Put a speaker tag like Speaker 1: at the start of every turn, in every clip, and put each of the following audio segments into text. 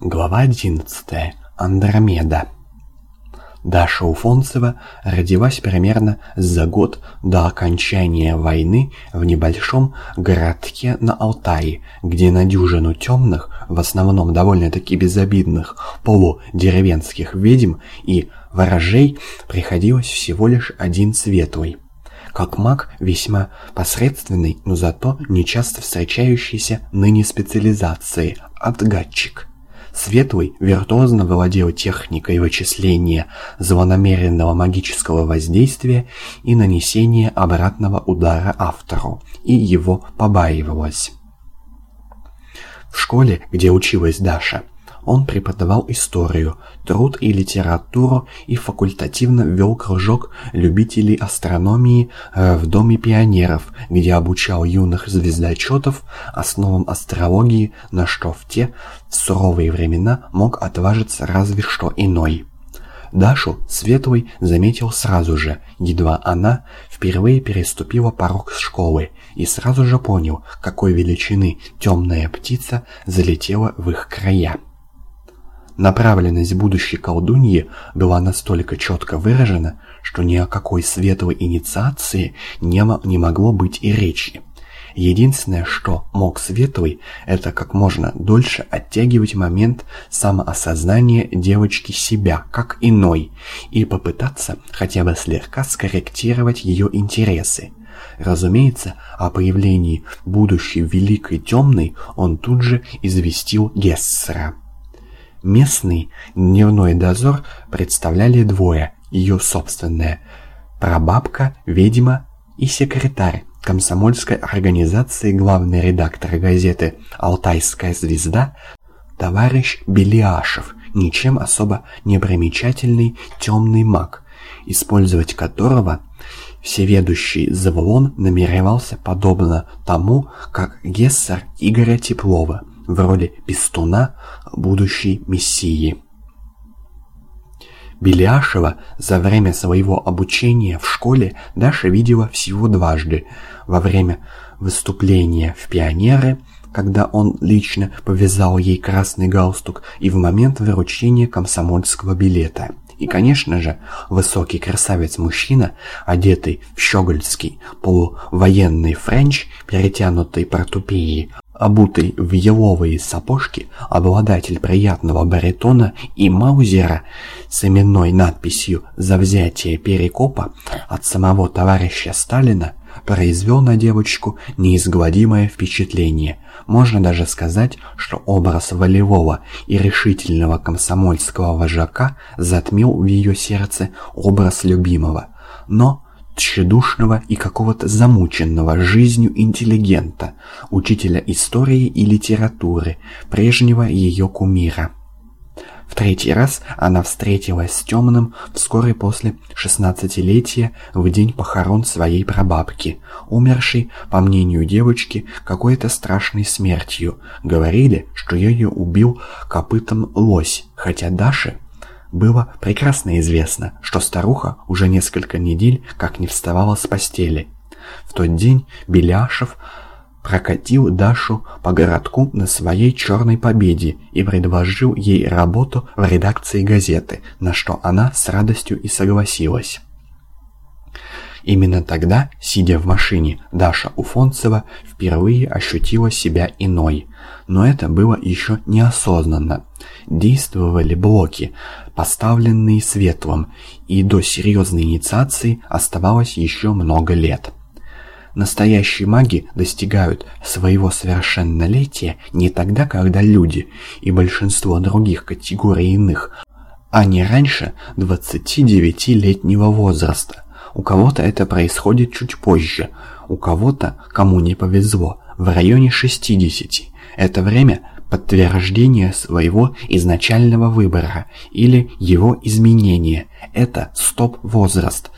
Speaker 1: Глава 11. Андромеда. Даша Уфонцева родилась примерно за год до окончания войны в небольшом городке на Алтае, где на дюжину темных, в основном довольно-таки безобидных, полудеревенских ведьм и ворожей приходилось всего лишь один светлый. Как маг весьма посредственный, но зато нечасто встречающийся ныне специализации – отгадчик – Светлый виртуозно владел техникой вычисления злонамеренного магического воздействия и нанесения обратного удара автору, и его побаивалась. В школе, где училась Даша, он преподавал историю, труд и литературу и факультативно вел кружок любителей астрономии э, в Доме пионеров, где обучал юных звездочетов основам астрологии, на что в те суровые времена мог отважиться разве что иной. Дашу Светлый заметил сразу же, едва она впервые переступила порог школы, и сразу же понял, какой величины темная птица залетела в их края. Направленность будущей колдуньи была настолько четко выражена, что ни о какой светлой инициации не, не могло быть и речи. Единственное, что мог Светлый, это как можно дольше оттягивать момент самоосознания девочки себя, как иной, и попытаться хотя бы слегка скорректировать ее интересы. Разумеется, о появлении будущей Великой Темной он тут же известил Гессера. Местный дневной дозор представляли двое, ее собственная, прабабка, ведьма и секретарь комсомольской организации главный редактор газеты «Алтайская звезда» товарищ Белиашев, ничем особо не примечательный темный маг, использовать которого всеведущий Заволон намеревался подобно тому, как Гессер Игоря Теплова – в роли пестуна будущей мессии. Беляшева за время своего обучения в школе Даша видела всего дважды. Во время вступления в пионеры, когда он лично повязал ей красный галстук, и в момент вручения комсомольского билета. И, конечно же, высокий красавец-мужчина, одетый в щегольский полувоенный френч, перетянутый портупеей, Обутый в еловые сапожки, обладатель приятного баритона и маузера с именной надписью «За взятие Перекопа» от самого товарища Сталина произвел на девочку неизгладимое впечатление. Можно даже сказать, что образ волевого и решительного комсомольского вожака затмил в ее сердце образ любимого. Но тщедушного и какого-то замученного жизнью интеллигента, учителя истории и литературы, прежнего ее кумира. В третий раз она встретилась с Темным вскоре после шестнадцатилетия в день похорон своей прабабки, умершей, по мнению девочки, какой-то страшной смертью. Говорили, что ее убил копытом лось, хотя Даше было прекрасно известно, что старуха уже несколько недель как не вставала с постели. В тот день Беляшев прокатил Дашу по городку на своей черной победе и предложил ей работу в редакции газеты, на что она с радостью и согласилась. Именно тогда, сидя в машине, Даша Уфонцева впервые ощутила себя иной. Но это было еще неосознанно. Действовали блоки, поставленные светлым, и до серьезной инициации оставалось еще много лет. Настоящие маги достигают своего совершеннолетия не тогда, когда люди и большинство других категорий иных, а не раньше 29-летнего возраста. У кого-то это происходит чуть позже, у кого-то, кому не повезло, в районе 60. Это время подтверждение своего изначального выбора или его изменения. Это стоп-возраст,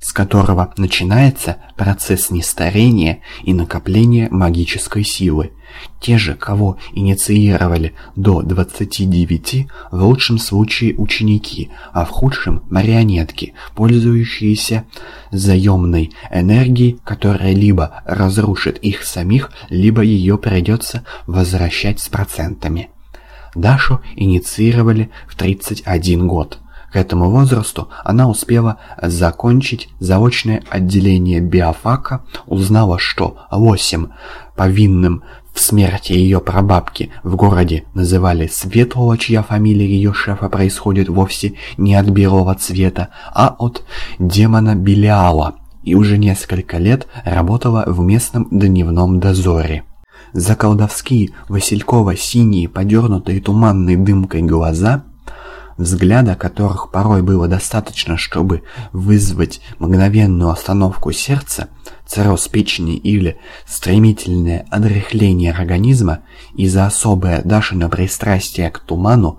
Speaker 1: с которого начинается процесс нестарения и накопления магической силы. Те же, кого инициировали до 29, в лучшем случае ученики, а в худшем марионетки, пользующиеся заемной энергией, которая либо разрушит их самих, либо ее придется возвращать с процентами. Дашу инициировали в 31 год. К этому возрасту она успела закончить заочное отделение биофака, узнала, что Лосем, повинным в смерти ее прабабки, в городе называли Светлого, чья фамилия ее шефа происходит вовсе не от белого цвета, а от демона Белиала, и уже несколько лет работала в местном дневном дозоре. За колдовские васильково-синие, подернутые туманной дымкой глаза – взгляда которых порой было достаточно, чтобы вызвать мгновенную остановку сердца, цирроз печени или стремительное отряхление организма из-за особое Дашина пристрастие к туману,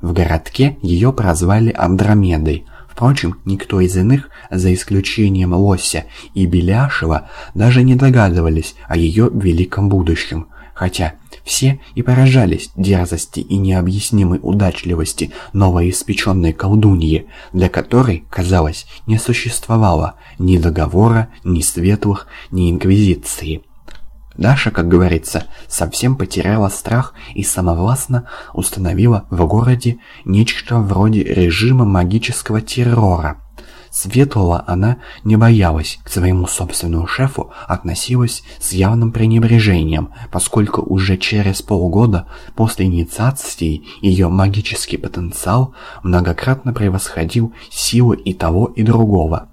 Speaker 1: в городке ее прозвали Андромедой. Впрочем, никто из иных, за исключением Лося и Беляшева, даже не догадывались о ее великом будущем. Хотя все и поражались дерзости и необъяснимой удачливости новоиспеченной колдуньи, для которой, казалось, не существовало ни договора, ни светлых, ни инквизиции. Даша, как говорится, совсем потеряла страх и самовластно установила в городе нечто вроде режима магического террора, Светлого она не боялась, к своему собственному шефу относилась с явным пренебрежением, поскольку уже через полгода после инициации ее магический потенциал многократно превосходил силы и того, и другого.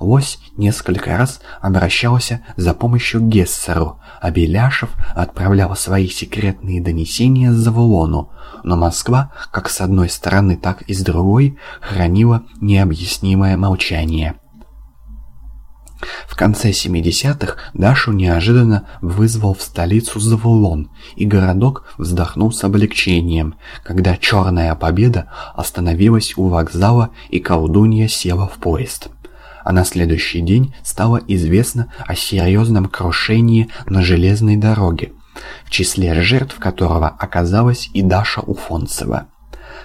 Speaker 1: Лось несколько раз обращался за помощью к Гессеру, а Беляшев отправлял свои секретные донесения Завулону, но Москва, как с одной стороны, так и с другой, хранила необъяснимое молчание. В конце 70-х Дашу неожиданно вызвал в столицу Завулон, и городок вздохнул с облегчением, когда черная победа остановилась у вокзала и колдунья села в поезд а на следующий день стало известно о серьезном крушении на железной дороге, в числе жертв которого оказалась и Даша Уфонцева.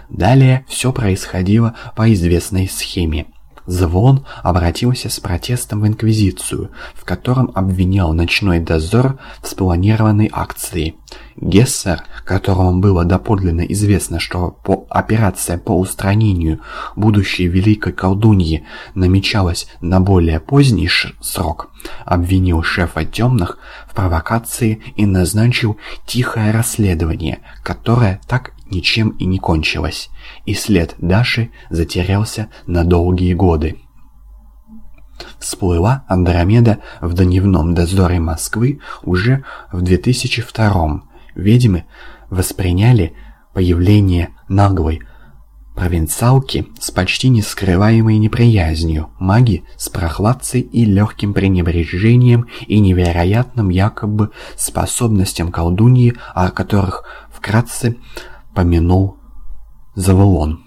Speaker 1: Далее все происходило по известной схеме. Звон обратился с протестом в Инквизицию, в котором обвинял ночной дозор в спланированной акции. Гессер, которому было доподлинно известно, что по операция по устранению будущей великой колдуньи намечалась на более поздний срок, обвинил шефа темных в провокации и назначил тихое расследование, которое так ничем и не кончилось, и след Даши затерялся на долгие годы. Всплыла Андромеда в дневном дозоре Москвы уже в 2002 Ведьмы восприняли появление наглой провинциалки с почти нескрываемой неприязнью, маги с прохладцей и легким пренебрежением и невероятным якобы способностям колдуньи, о которых вкратце помянул Завулон.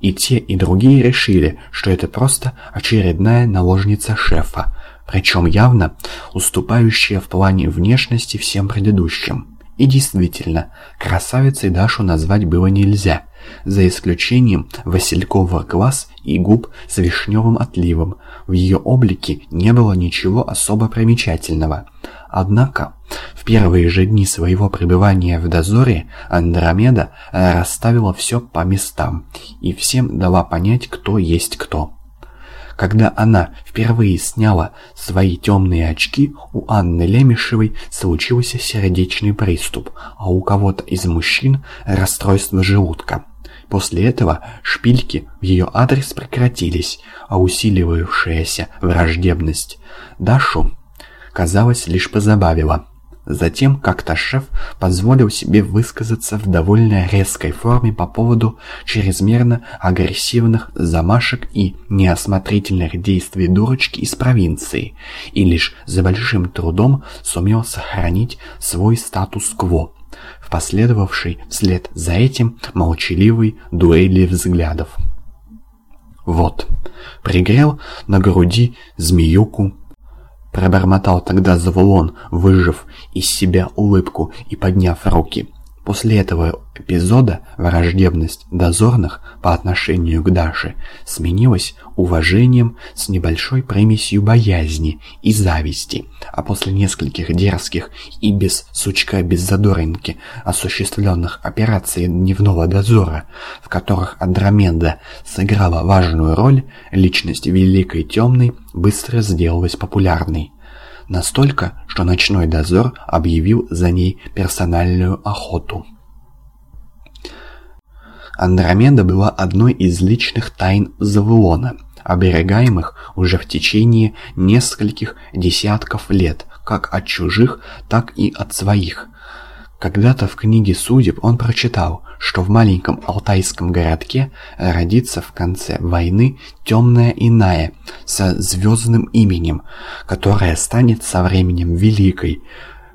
Speaker 1: И те, и другие решили, что это просто очередная наложница шефа, причем явно уступающая в плане внешности всем предыдущим. И действительно, красавицей Дашу назвать было нельзя, за исключением васильковых глаз и губ с вишневым отливом. В ее облике не было ничего особо примечательного. Однако, в первые же дни своего пребывания в дозоре Андромеда расставила все по местам и всем дала понять, кто есть кто. Когда она впервые сняла свои темные очки, у Анны Лемешевой случился сердечный приступ, а у кого-то из мужчин расстройство желудка. После этого шпильки в ее адрес прекратились, а усиливавшаяся враждебность Дашу, казалось, лишь позабавила. Затем как-то шеф позволил себе высказаться в довольно резкой форме по поводу чрезмерно агрессивных замашек и неосмотрительных действий дурочки из провинции, и лишь за большим трудом сумел сохранить свой статус-кво в последовавшей вслед за этим молчаливой дуэли взглядов. Вот, пригрел на груди змеюку Пробормотал тогда Завулон, выжив из себя улыбку и подняв руки. После этого эпизода враждебность дозорных по отношению к Даше сменилась уважением с небольшой примесью боязни и зависти, а после нескольких дерзких и без сучка без задоринки осуществленных операций дневного дозора, в которых Андромеда сыграла важную роль, личность Великой Темной быстро сделалась популярной. Настолько, что ночной дозор объявил за ней персональную охоту. Андромеда была одной из личных тайн Завуона, оберегаемых уже в течение нескольких десятков лет, как от чужих, так и от своих. Когда-то в книге судеб он прочитал, что в маленьком алтайском городке родится в конце войны темная иная со звездным именем, которая станет со временем великой,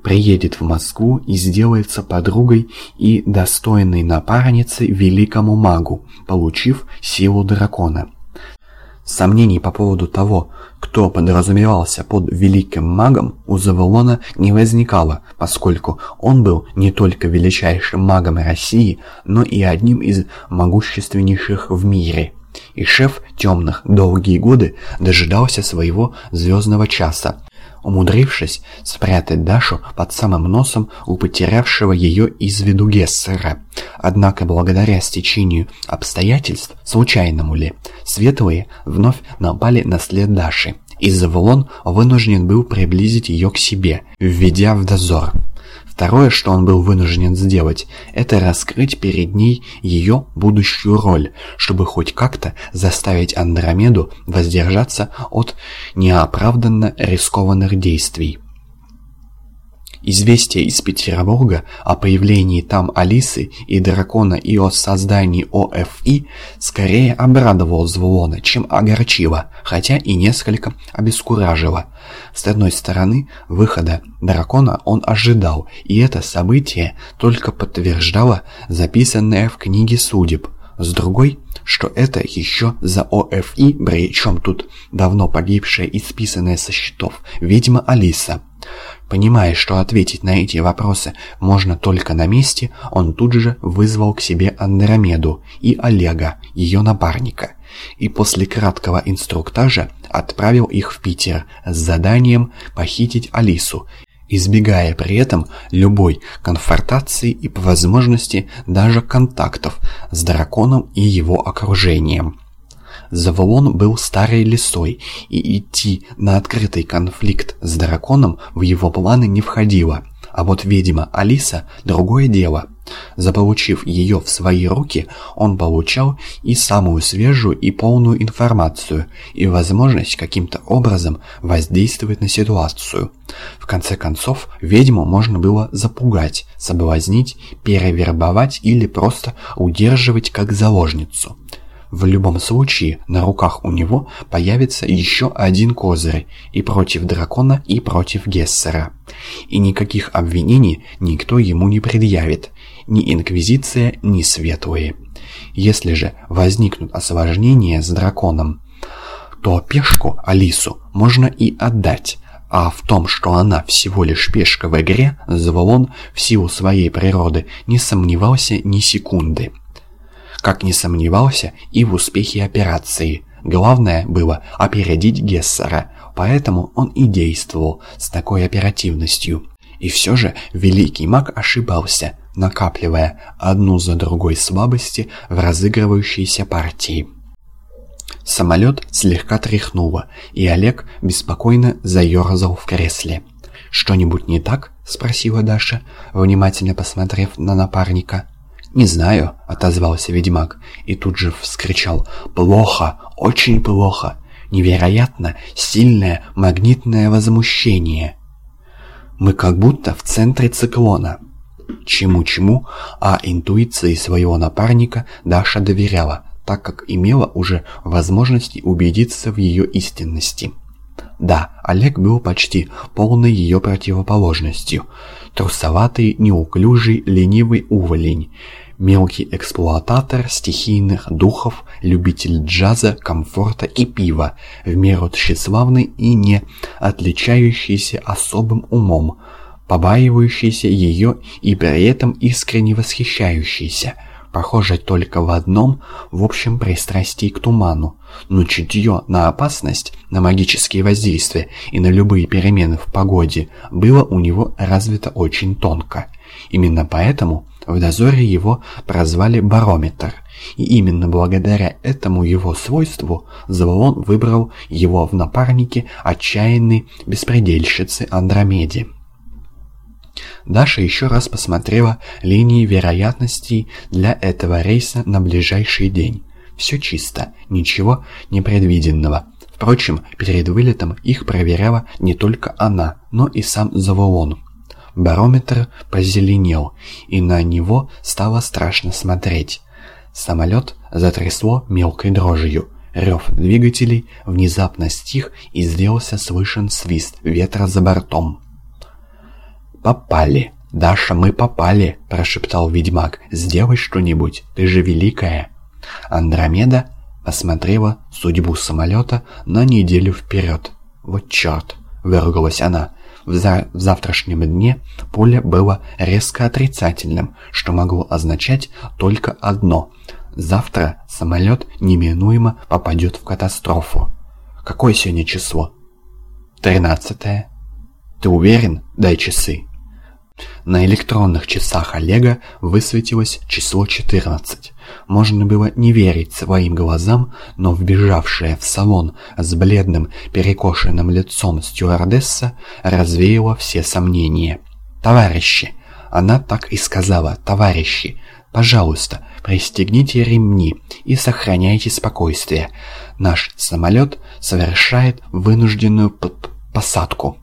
Speaker 1: приедет в Москву и сделается подругой и достойной напарницей великому магу, получив силу дракона. Сомнений по поводу того, кто подразумевался под великим магом, у Заволона не возникало, поскольку он был не только величайшим магом России, но и одним из могущественнейших в мире. И шеф темных долгие годы дожидался своего звездного часа, умудрившись спрятать Дашу под самым носом у потерявшего ее из виду Гессера. Однако благодаря стечению обстоятельств, случайному ли, светлые вновь напали на след Даши, и Завулон вынужден был приблизить ее к себе, введя в дозор. Второе, что он был вынужден сделать, это раскрыть перед ней ее будущую роль, чтобы хоть как-то заставить Андромеду воздержаться от неоправданно рискованных действий. Известие из Петербурга о появлении там Алисы и дракона и о создании ОФИ скорее обрадовало Звулона, чем огорчило, хотя и несколько обескуражило. С одной стороны, выхода дракона он ожидал, и это событие только подтверждало записанное в книге судеб. С другой, что это еще за ОФИ, причем тут давно погибшая и списанная со счетов, ведьма Алиса. Понимая, что ответить на эти вопросы можно только на месте, он тут же вызвал к себе Андромеду и Олега, ее напарника, и после краткого инструктажа отправил их в Питер с заданием похитить Алису, избегая при этом любой конфронтации и по возможности даже контактов с драконом и его окружением. Заволон был старой лисой, и идти на открытый конфликт с драконом в его планы не входило. А вот ведьма Алиса – другое дело. Заполучив ее в свои руки, он получал и самую свежую и полную информацию, и возможность каким-то образом воздействовать на ситуацию. В конце концов, ведьму можно было запугать, соблазнить, перевербовать или просто удерживать как заложницу. В любом случае, на руках у него появится еще один козырь и против дракона, и против Гессера. И никаких обвинений никто ему не предъявит, ни Инквизиция, ни Светлые. Если же возникнут осложнения с драконом, то пешку Алису можно и отдать, а в том, что она всего лишь пешка в игре, Заволон в силу своей природы не сомневался ни секунды как не сомневался и в успехе операции. Главное было опередить Гессера, поэтому он и действовал с такой оперативностью. И все же великий маг ошибался, накапливая одну за другой слабости в разыгрывающейся партии. Самолет слегка тряхнуло, и Олег беспокойно заерзал в кресле. «Что-нибудь не так?» — спросила Даша, внимательно посмотрев на напарника. «Не знаю», — отозвался ведьмак и тут же вскричал «Плохо, очень плохо, невероятно сильное магнитное возмущение». Мы как будто в центре циклона. Чему-чему, а интуиции своего напарника Даша доверяла, так как имела уже возможность убедиться в ее истинности. Да, Олег был почти полной ее противоположностью. Трусоватый, неуклюжий, ленивый уволень. Мелкий эксплуататор стихийных духов, любитель джаза, комфорта и пива, в меру тщеславный и не отличающийся особым умом, побаивающийся ее и при этом искренне восхищающийся – похоже только в одном, в общем пристрастии к туману, но чутье на опасность, на магические воздействия и на любые перемены в погоде было у него развито очень тонко. Именно поэтому в дозоре его прозвали барометр, и именно благодаря этому его свойству Заволон выбрал его в напарнике отчаянной беспредельщицы Андромеде. Даша еще раз посмотрела линии вероятностей для этого рейса на ближайший день. Все чисто, ничего непредвиденного. Впрочем, перед вылетом их проверяла не только она, но и сам Заволон. Барометр позеленел, и на него стало страшно смотреть. Самолет затрясло мелкой дрожью. Рев двигателей внезапно стих и сделался слышен свист ветра за бортом. «Попали! Даша, мы попали!» – прошептал ведьмак. «Сделай что-нибудь, ты же великая!» Андромеда осмотрела судьбу самолета на неделю вперед. «Вот черт!» – выругалась она. В, за... в завтрашнем дне поле было резко отрицательным, что могло означать только одно – завтра самолет неминуемо попадет в катастрофу. Какое сегодня число? Тринадцатое. Ты уверен? Дай часы. На электронных часах Олега высветилось число 14. Можно было не верить своим глазам, но вбежавшая в салон с бледным перекошенным лицом стюардесса развеяла все сомнения. «Товарищи!» Она так и сказала «Товарищи!» Пожалуйста, пристегните ремни и сохраняйте спокойствие. Наш самолет совершает вынужденную посадку.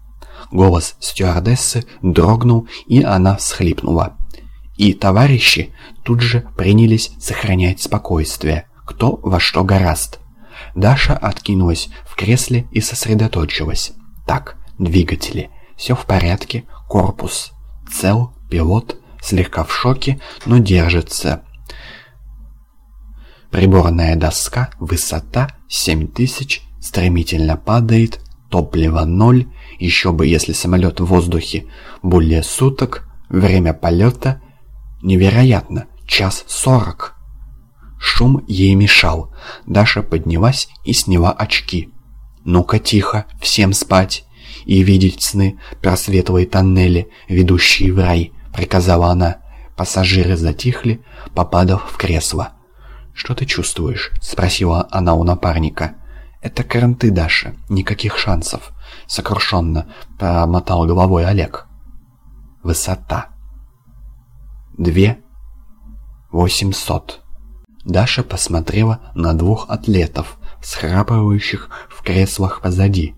Speaker 1: Голос стюардессы дрогнул, и она всхлипнула. И товарищи тут же принялись сохранять спокойствие, кто во что гораст. Даша откинулась в кресле и сосредоточилась. Так, двигатели, все в порядке, корпус, цел, пилот, слегка в шоке, но держится. Приборная доска, высота 7000, стремительно падает, топливо ноль, еще бы, если самолет в воздухе более суток, время полета невероятно, час сорок. Шум ей мешал. Даша поднялась и сняла очки. «Ну-ка тихо, всем спать и видеть сны про светлые тоннели, ведущие в рай», — приказала она. Пассажиры затихли, попадав в кресло. «Что ты чувствуешь?» — спросила она у напарника. «Это каранты, Даша, никаких шансов», — сокрушенно промотал головой Олег. «Высота. Две восемьсот». Даша посмотрела на двух атлетов, схрапывающих в креслах позади.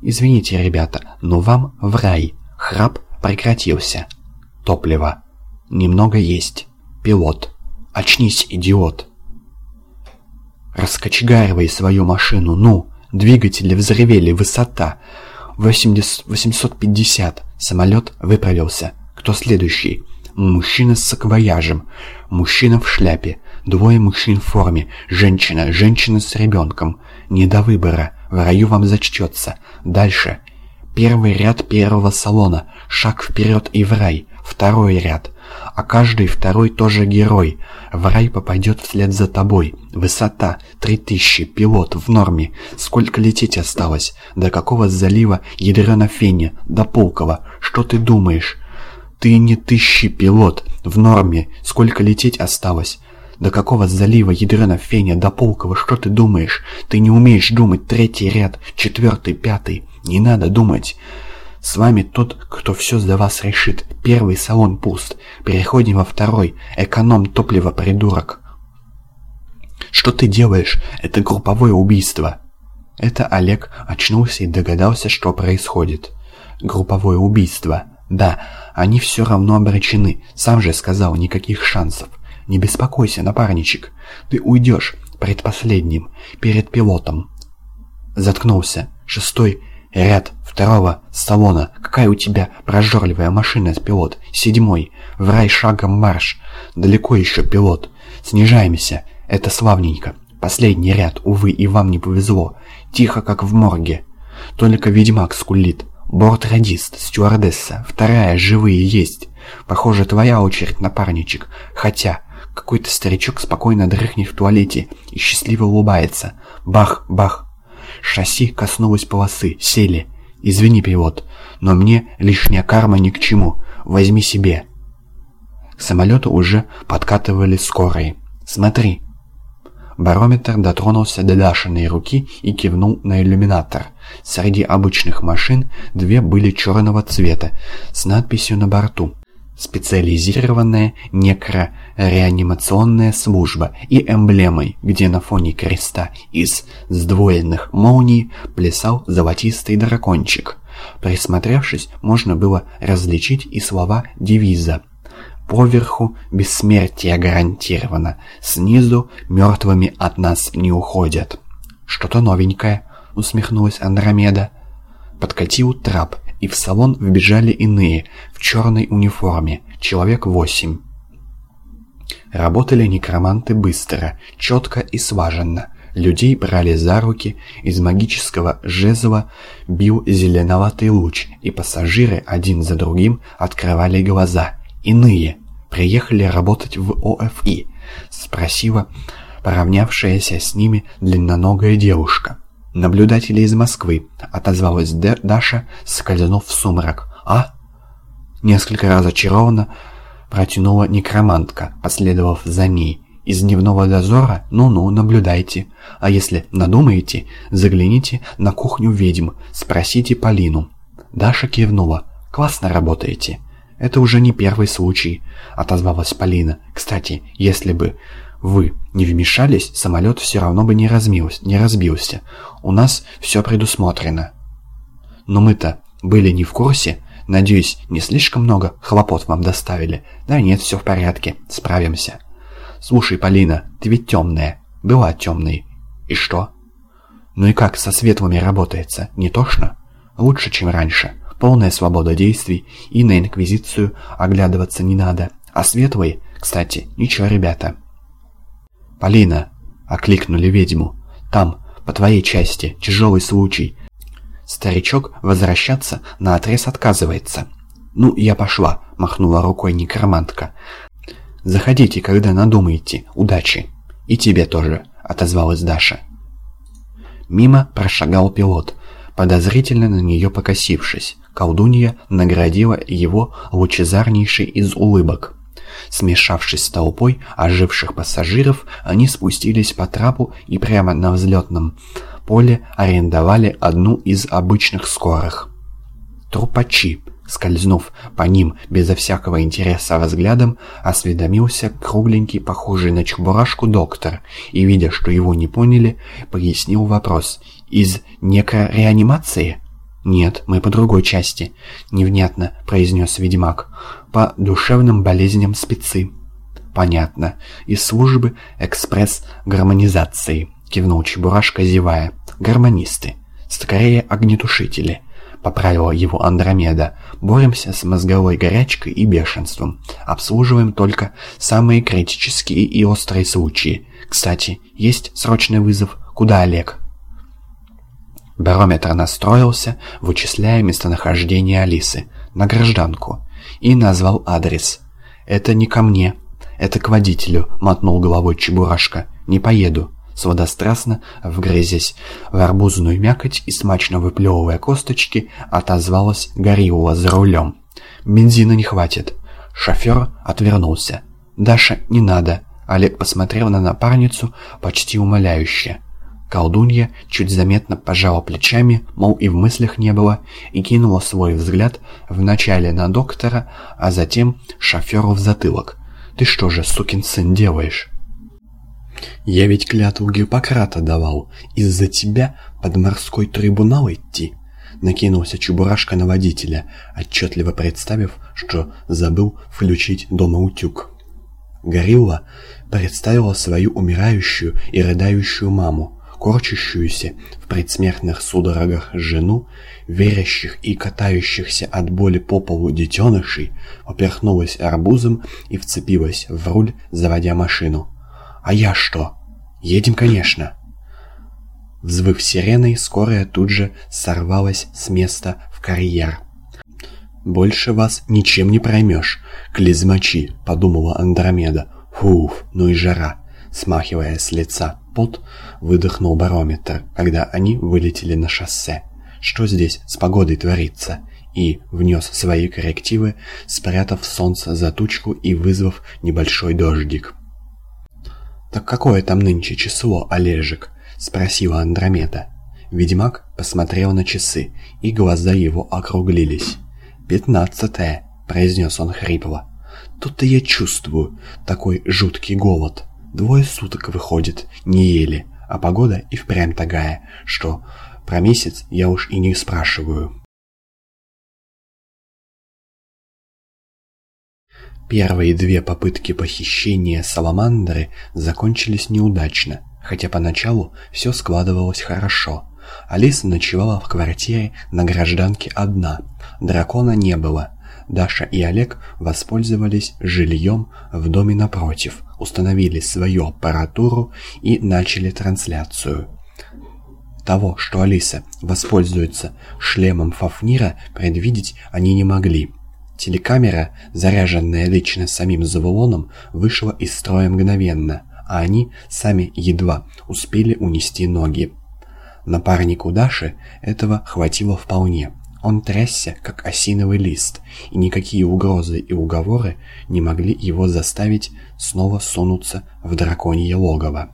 Speaker 1: «Извините, ребята, но вам в рай. Храп прекратился. Топливо. Немного есть. Пилот. Очнись, идиот!» «Раскочегаривай свою машину, ну! Двигатели взревели, высота! 80, 850!» Самолет выправился. «Кто следующий?» Мужчина с саквояжем, мужчина в шляпе, двое мужчин в форме, женщина, женщина с ребенком. Не до выбора, в раю вам зачтется. Дальше. Первый ряд первого салона, шаг вперед и в рай. Второй ряд, а каждый второй тоже герой. В рай попадет вслед за тобой. Высота 3000, пилот в норме. Сколько лететь осталось? До какого залива ядрена феня? До Пулково. Что ты думаешь? Ты не тысячи пилот, в норме. Сколько лететь осталось? До какого залива ядрена феня? До Пулково. Что ты думаешь? Ты не умеешь думать. Третий ряд, четвертый, пятый. Не надо думать. С вами тот, кто все за вас решит. Первый салон пуст. Переходим во второй. Эконом топлива, придурок. Что ты делаешь? Это групповое убийство. Это Олег очнулся и догадался, что происходит. Групповое убийство. Да, они все равно обречены. Сам же сказал, никаких шансов. Не беспокойся, напарничек. Ты уйдешь предпоследним, перед пилотом. Заткнулся. Шестой Ряд второго салона. Какая у тебя прожорливая машина, пилот. Седьмой. В рай шагом марш. Далеко еще, пилот. Снижаемся. Это славненько. Последний ряд, увы, и вам не повезло. Тихо, как в морге. Только ведьмак скулит. Бортрадист, стюардесса, вторая, живые есть. Похоже, твоя очередь, напарничек. Хотя, какой-то старичок спокойно дрыхнет в туалете и счастливо улыбается. Бах, бах. Шасси коснулось полосы, сели. Извини, пилот, но мне лишняя карма ни к чему. Возьми себе. К самолету уже подкатывали скорые. Смотри. Барометр дотронулся до Дашиной руки и кивнул на иллюминатор. Среди обычных машин две были черного цвета с надписью на борту специализированная некрореанимационная служба и эмблемой, где на фоне креста из сдвоенных молний плясал золотистый дракончик. Присмотревшись, можно было различить и слова девиза Поверху бессмертие гарантировано, снизу мертвыми от нас не уходят. Что-то новенькое, усмехнулась Андромеда. Подкатил трап, и в салон вбежали иные, в черной униформе, человек восемь. Работали некроманты быстро, четко и слаженно. Людей брали за руки, из магического жезла бил зеленоватый луч, и пассажиры один за другим открывали глаза – иные приехали работать в ОФИ?» — спросила поравнявшаяся с ними длинноногая девушка. «Наблюдатели из Москвы», — отозвалась Даша, скользнув в сумрак. «А?» Несколько раз очарованно протянула некромантка, последовав за ней. «Из дневного дозора? Ну-ну, наблюдайте. А если надумаете, загляните на кухню ведьм, спросите Полину». Даша кивнула. «Классно работаете». «Это уже не первый случай», — отозвалась Полина. «Кстати, если бы вы не вмешались, самолет все равно бы не, размился, не разбился. У нас все предусмотрено». «Но мы-то были не в курсе. Надеюсь, не слишком много хлопот вам доставили. Да нет, все в порядке, справимся». «Слушай, Полина, ты ведь темная. Была темной. И что?» «Ну и как со светлыми работается? Не тошно?» «Лучше, чем раньше» полная свобода действий, и на Инквизицию оглядываться не надо. А светлые, кстати, ничего, ребята. «Полина!» — окликнули ведьму. «Там, по твоей части, тяжелый случай. Старичок возвращаться на отрез отказывается». «Ну, я пошла», — махнула рукой некромантка. «Заходите, когда надумаете. Удачи!» «И тебе тоже», — отозвалась Даша. Мимо прошагал пилот, подозрительно на нее покосившись. Колдунья наградила его лучезарнейшей из улыбок. Смешавшись с толпой оживших пассажиров, они спустились по трапу и прямо на взлетном поле арендовали одну из обычных скорых. Трупачи, скользнув по ним безо всякого интереса взглядом, осведомился кругленький, похожий на чебурашку доктор, и, видя, что его не поняли, пояснил вопрос «Из некореанимации?» «Нет, мы по другой части», — невнятно произнес ведьмак. «По душевным болезням спецы». «Понятно. Из службы экспресс-гармонизации», — кивнул Чебурашка, зевая. «Гармонисты. Скорее огнетушители», — поправила его Андромеда. «Боремся с мозговой горячкой и бешенством. Обслуживаем только самые критические и острые случаи. Кстати, есть срочный вызов. Куда Олег?» Барометр настроился, вычисляя местонахождение Алисы на гражданку, и назвал адрес. «Это не ко мне, это к водителю», — мотнул головой Чебурашка. «Не поеду». Сводострастно, вгрызясь в арбузную мякоть и смачно выплевывая косточки, отозвалась горилла за рулем. «Бензина не хватит». Шофер отвернулся. «Даша, не надо». Олег посмотрел на напарницу почти умоляюще. Колдунья чуть заметно пожала плечами, мол и в мыслях не было, и кинула свой взгляд вначале на доктора, а затем шоферу в затылок. «Ты что же, сукин сын, делаешь?» «Я ведь клятву Гиппократа давал. Из-за тебя под морской трибунал идти?» Накинулся Чебурашка на водителя, отчетливо представив, что забыл включить дома утюг. Горилла представила свою умирающую и рыдающую маму, корчащуюся в предсмертных судорогах жену, верящих и катающихся от боли по полу детенышей, оперхнулась арбузом и вцепилась в руль, заводя машину. «А я что? Едем, конечно!» Взвыв сиреной, скорая тут же сорвалась с места в карьер. «Больше вас ничем не проймешь, клизмачи», — подумала Андромеда. «Фуф, ну и жара!» Смахивая с лица пот, выдохнул барометр, когда они вылетели на шоссе. Что здесь с погодой творится? И внес свои коррективы, спрятав солнце за тучку и вызвав небольшой дождик. «Так какое там нынче число, Олежек?» — спросила Андромеда. Ведьмак посмотрел на часы, и глаза его округлились. «Пятнадцатое», — произнес он хрипло. «Тут-то я чувствую такой жуткий голод. Двое суток выходит, не ели, а погода и впрямь такая, что про месяц я уж и не спрашиваю». Первые две попытки похищения Саламандры закончились неудачно, хотя поначалу все складывалось хорошо. Алиса ночевала в квартире на гражданке одна. Дракона не было. Даша и Олег воспользовались жильем в доме напротив, установили свою аппаратуру и начали трансляцию. Того, что Алиса воспользуется шлемом Фафнира, предвидеть они не могли. Телекамера, заряженная лично самим Завулоном, вышла из строя мгновенно, а они сами едва успели унести ноги. Напарнику Даши этого хватило вполне. Он трясся, как осиновый лист, и никакие угрозы и уговоры не могли его заставить снова сунуться в драконье логово.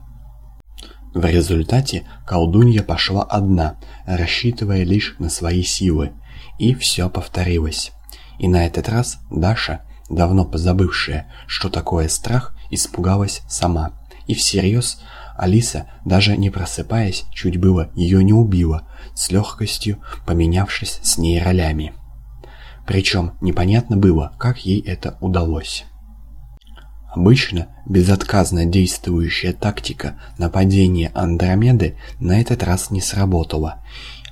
Speaker 1: В результате колдунья пошла одна, рассчитывая лишь на свои силы, и все повторилось. И на этот раз Даша, давно позабывшая, что такое страх, испугалась сама, и всерьез Алиса, даже не просыпаясь, чуть было ее не убила, с легкостью поменявшись с ней ролями. Причем непонятно было, как ей это удалось. Обычно безотказно действующая тактика нападения Андромеды на этот раз не сработала,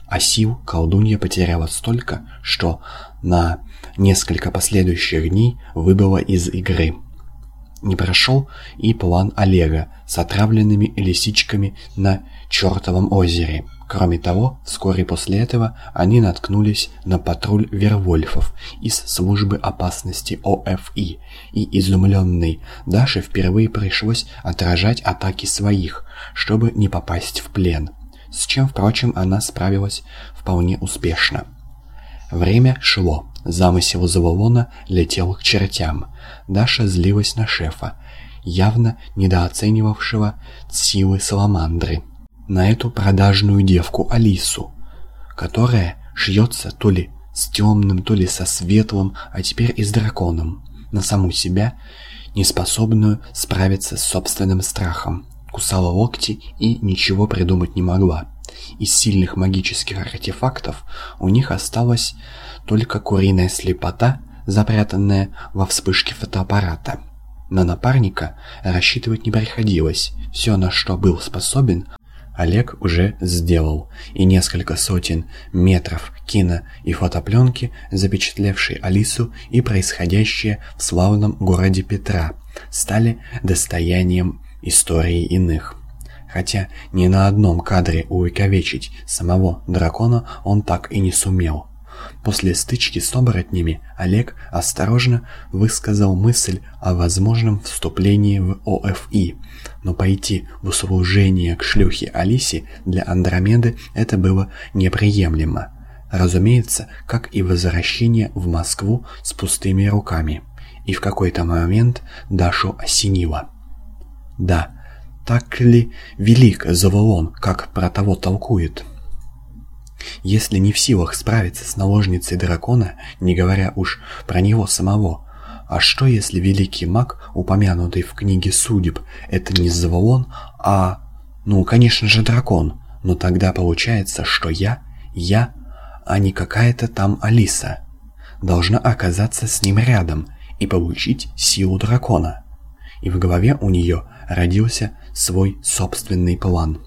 Speaker 1: а сил колдунья потеряла столько, что на несколько последующих дней выбыла из игры. Не прошел и план Олега с отравленными лисичками на чертовом озере. Кроме того, вскоре после этого они наткнулись на патруль Вервольфов из службы опасности ОФИ, и изумленной Даше впервые пришлось отражать атаки своих, чтобы не попасть в плен, с чем, впрочем, она справилась вполне успешно. Время шло. Замысел Заволона летел к чертям. Даша злилась на шефа, явно недооценивавшего силы Саламандры. На эту продажную девку Алису, которая шьется то ли с темным, то ли со светлым, а теперь и с драконом. На саму себя, неспособную справиться с собственным страхом. Кусала локти и ничего придумать не могла. Из сильных магических артефактов у них осталась только куриная слепота, запрятанная во вспышке фотоаппарата. На напарника рассчитывать не приходилось. Все, на что был способен, Олег уже сделал, и несколько сотен метров кино и фотопленки, запечатлевшие Алису и происходящее в славном городе Петра, стали достоянием истории иных. Хотя ни на одном кадре увековечить самого дракона он так и не сумел. После стычки с оборотнями Олег осторожно высказал мысль о возможном вступлении в ОФИ, но пойти в услужение к шлюхе Алисе для Андромеды это было неприемлемо. Разумеется, как и возвращение в Москву с пустыми руками. И в какой-то момент Дашу осенило. Да, так ли велик Заволон, как про того толкует? Если не в силах справиться с наложницей дракона, не говоря уж про него самого, а что если великий маг, упомянутый в книге судеб, это не Заволон, а... Ну, конечно же, дракон. Но тогда получается, что я, я, а не какая-то там Алиса, должна оказаться с ним рядом и получить силу дракона. И в голове у нее родился свой собственный план.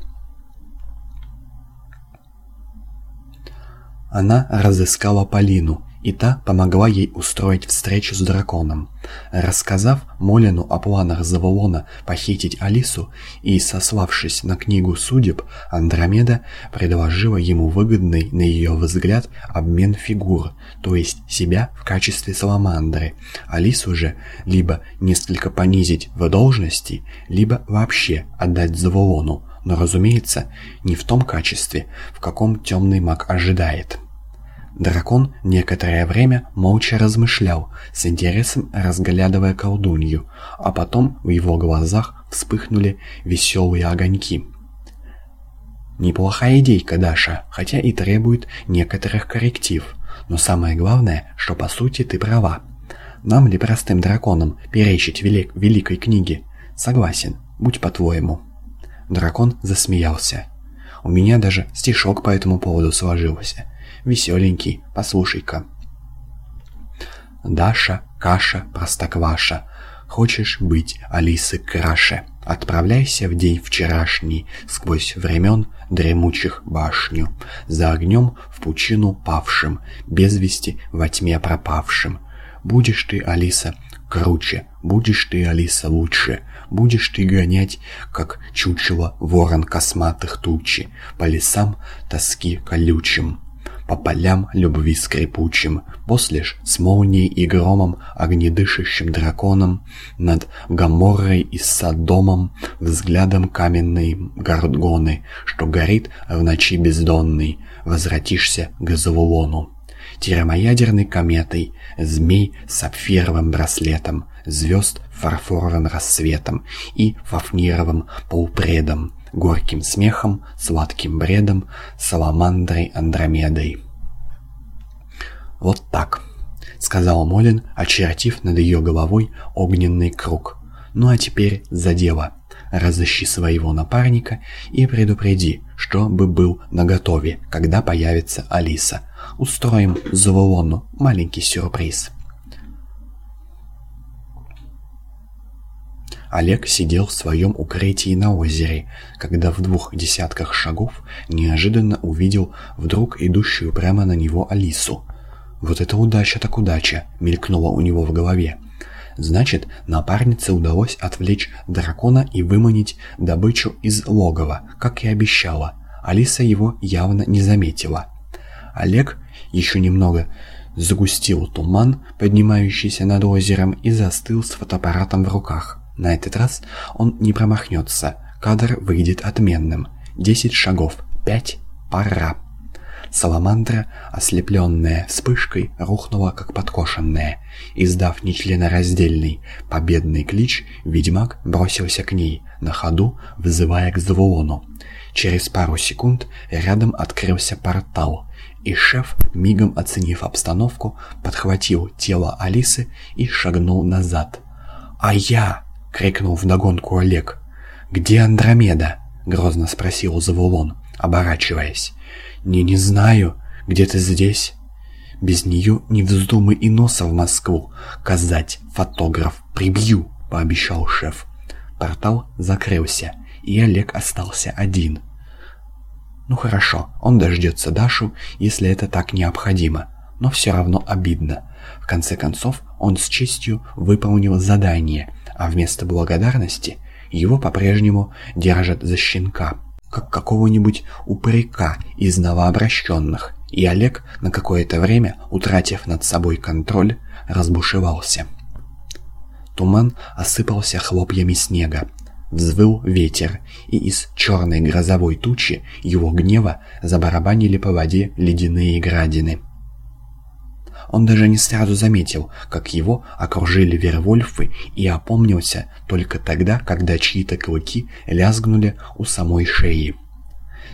Speaker 1: Она разыскала Полину и та помогла ей устроить встречу с драконом. Рассказав Молину о планах Заволона похитить Алису и сославшись на книгу судеб, Андромеда предложила ему выгодный, на ее взгляд, обмен фигур, то есть себя в качестве саламандры. Алису же либо несколько понизить в должности, либо вообще отдать Заволону, но, разумеется, не в том качестве, в каком темный маг ожидает. Дракон некоторое время молча размышлял, с интересом разглядывая колдунью, а потом в его глазах вспыхнули веселые огоньки. «Неплохая идейка, Даша, хотя и требует некоторых корректив, но самое главное, что по сути ты права. Нам ли простым драконам перечить велик великой книге? Согласен, будь по-твоему». Дракон засмеялся. «У меня даже стишок по этому поводу сложился» веселенький, послушай-ка. Даша, каша, простокваша, Хочешь быть Алисы краше? Отправляйся в день вчерашний Сквозь времен дремучих башню, За огнем в пучину павшим, Без вести во тьме пропавшим. Будешь ты, Алиса, круче, Будешь ты, Алиса, лучше, Будешь ты гонять, как чучело Ворон косматых тучи, По лесам тоски колючим по полям любви скрипучим, после ж с молнией и громом, огнедышащим драконом, над Гаморрой и Содомом, взглядом каменной горгоны, что горит в ночи бездонной, возвратишься к Завулону. Термоядерной кометой, змей с сапфировым браслетом, звезд фарфоровым рассветом и фафнировым полпредом, горьким смехом, сладким бредом, саламандрой Андромедой. «Вот так», — сказал Молин, очертив над ее головой огненный круг. «Ну а теперь за дело. Разыщи своего напарника и предупреди, чтобы был наготове, когда появится Алиса. Устроим Заволону маленький сюрприз». Олег сидел в своем укрытии на озере, когда в двух десятках шагов неожиданно увидел вдруг идущую прямо на него Алису. «Вот это удача так удача!» — мелькнуло у него в голове. Значит, напарнице удалось отвлечь дракона и выманить добычу из логова, как и обещала. Алиса его явно не заметила. Олег еще немного загустил туман, поднимающийся над озером, и застыл с фотоаппаратом в руках. На этот раз он не промахнется. Кадр выйдет отменным. Десять шагов. Пять. Пора. Саламандра, ослепленная вспышкой, рухнула как подкошенная. Издав нечленораздельный победный клич, ведьмак бросился к ней, на ходу вызывая к Завулону. Через пару секунд рядом открылся портал, и шеф, мигом оценив обстановку, подхватил тело Алисы и шагнул назад. «А я!» — крикнул вдогонку Олег. «Где Андромеда?» — грозно спросил Завулон, оборачиваясь. «Не, не знаю. Где-то здесь». «Без нее не вздумай и носа в Москву. Казать, фотограф, прибью», — пообещал шеф. Портал закрылся, и Олег остался один. Ну хорошо, он дождется Дашу, если это так необходимо, но все равно обидно. В конце концов, он с честью выполнил задание — а вместо благодарности его по-прежнему держат за щенка, как какого-нибудь упыряка из новообращенных, и Олег, на какое-то время, утратив над собой контроль, разбушевался. Туман осыпался хлопьями снега, взвыл ветер, и из черной грозовой тучи его гнева забарабанили по воде ледяные градины. Он даже не сразу заметил, как его окружили вервольфы и опомнился только тогда, когда чьи-то клыки лязгнули у самой шеи.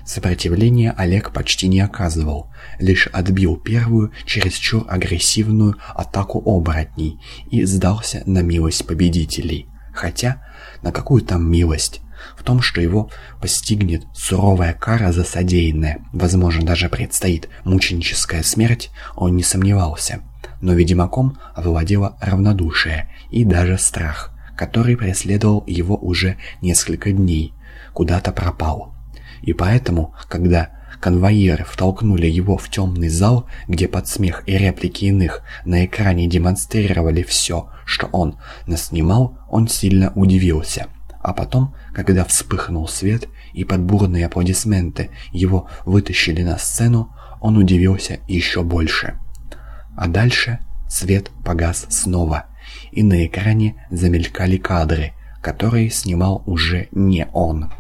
Speaker 1: Сопротивления Олег почти не оказывал, лишь отбил первую чересчур агрессивную атаку оборотней и сдался на милость победителей. Хотя, на какую там милость? В том, что его постигнет суровая кара за содеянное, возможно, даже предстоит мученическая смерть, он не сомневался. Но ведьмаком овладело равнодушие и даже страх, который преследовал его уже несколько дней, куда-то пропал. И поэтому, когда конвоиры втолкнули его в темный зал, где под смех и реплики иных на экране демонстрировали все, что он наснимал, он сильно удивился. А потом, когда вспыхнул свет и под бурные аплодисменты его вытащили на сцену, он удивился еще больше. А дальше свет погас снова, и на экране замелькали кадры, которые снимал уже не он.